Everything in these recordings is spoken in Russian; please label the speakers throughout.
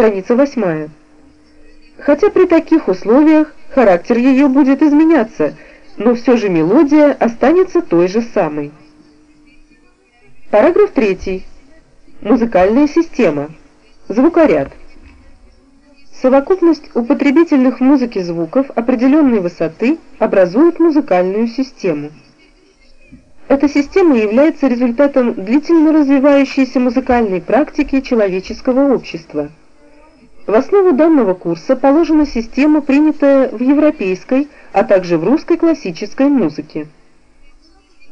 Speaker 1: страница 8. Хотя при таких условиях характер ее будет изменяться, но все же мелодия останется той же самой. Параграф 3. Музыкальная система. Звукоряд. Совокупность употребительных в музыке звуков определенной высоты образует музыкальную систему. Эта система является результатом длительно развивающейся музыкальной практики человеческого общества. В основу данного курса положена система, принятая в европейской, а также в русской классической музыке.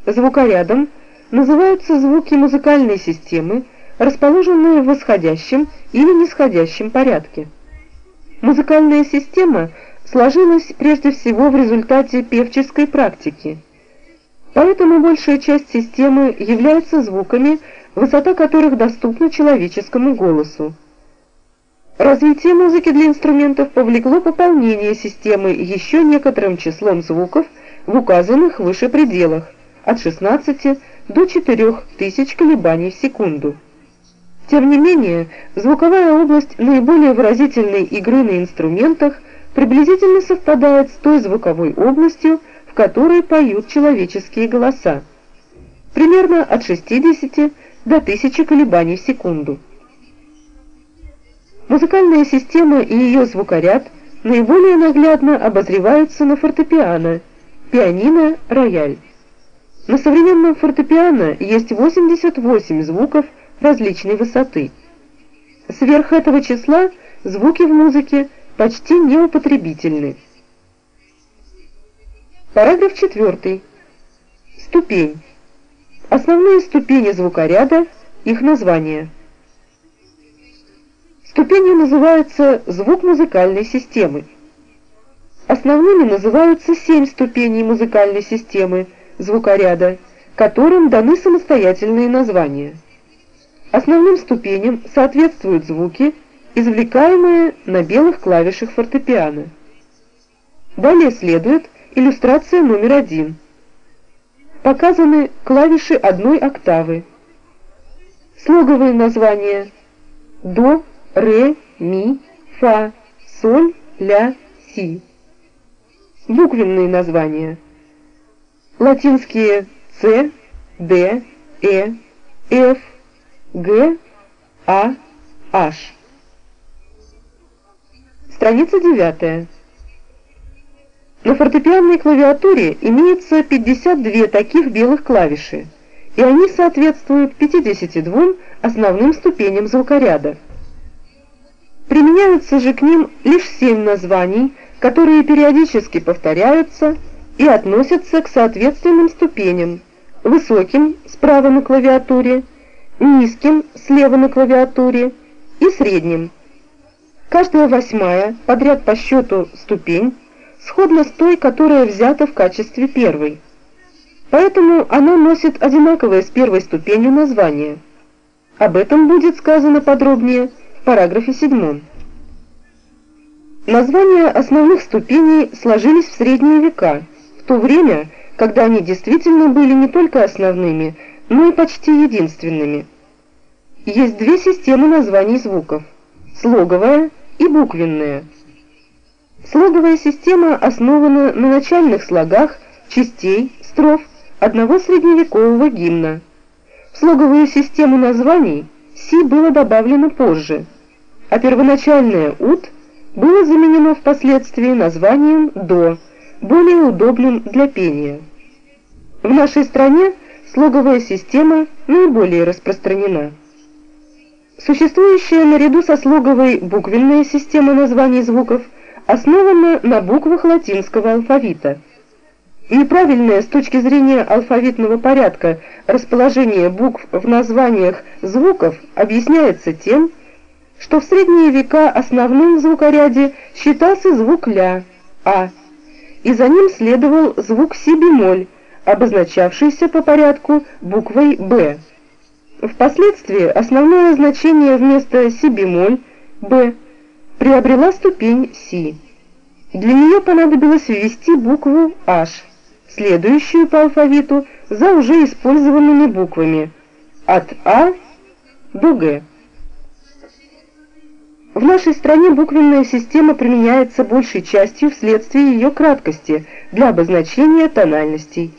Speaker 1: Звукорядом называются звуки музыкальной системы, расположенные в восходящем или нисходящем порядке. Музыкальная система сложилась прежде всего в результате певческой практики – Поэтому большая часть системы является звуками, высота которых доступна человеческому голосу. Развитие музыки для инструментов повлекло пополнение системы еще некоторым числом звуков в указанных выше пределах от 16 до 4000 колебаний в секунду. Тем не менее, звуковая область наиболее выразительной игры на инструментах приблизительно совпадает с той звуковой областью, которой поют человеческие голоса. Примерно от 60 до 1000 колебаний в секунду. Музыкальная система и ее звукоряд наиболее наглядно обозреваются на фортепиано, пианино, рояль. На современном фортепиано есть 88 звуков различной высоты. Сверх этого числа звуки в музыке почти неупотребительны. Параграф 4. Ступень. Основные ступени звукоряда, их название. Ступенью называется звук музыкальной системы. Основными называются семь ступеней музыкальной системы звукоряда, которым даны самостоятельные названия. Основным ступеням соответствуют звуки, извлекаемые на белых клавишах фортепиано. Далее следует Иллюстрация номер один. Показаны клавиши одной октавы. Слоговые названия до, ре, ми, фа, соль, ля, си. Буквенные названия. Латинские С, Д, Э, Ф, Г, А, H. Страница девятая. На фортепианной клавиатуре имеется 52 таких белых клавиши, и они соответствуют 52 основным ступеням звукоряда. Применяются же к ним лишь 7 названий, которые периодически повторяются и относятся к соответственным ступеням, высоким справа на клавиатуре, низким слева на клавиатуре и средним. Каждая восьмая подряд по счету ступень сходна с той, которая взята в качестве первой. Поэтому она носит одинаковое с первой ступенью название. Об этом будет сказано подробнее в параграфе 7. Названия основных ступеней сложились в средние века, в то время, когда они действительно были не только основными, но и почти единственными. Есть две системы названий звуков – слоговая и буквенная – Слоговая система основана на начальных слогах частей, строф одного средневекового гимна. В слоговую систему названий «си» было добавлено позже, а первоначальное «ут» было заменено впоследствии названием «до», более удобным для пения. В нашей стране слоговая система наиболее распространена. Существующая наряду со слоговой буквенная система названий звуков – основана на буквах латинского алфавита. Неправильное с точки зрения алфавитного порядка расположение букв в названиях звуков объясняется тем, что в средние века основным в звукоряде считался звук ля, а, и за ним следовал звук си-бемоль, обозначавшийся по порядку буквой б. Впоследствии основное значение вместо си-бемоль, б, приобрела ступень Си. Для нее понадобилось ввести букву H, следующую по алфавиту за уже использованными буквами от А до Г. В нашей стране буквенная система применяется большей частью вследствие ее краткости для обозначения тональностей.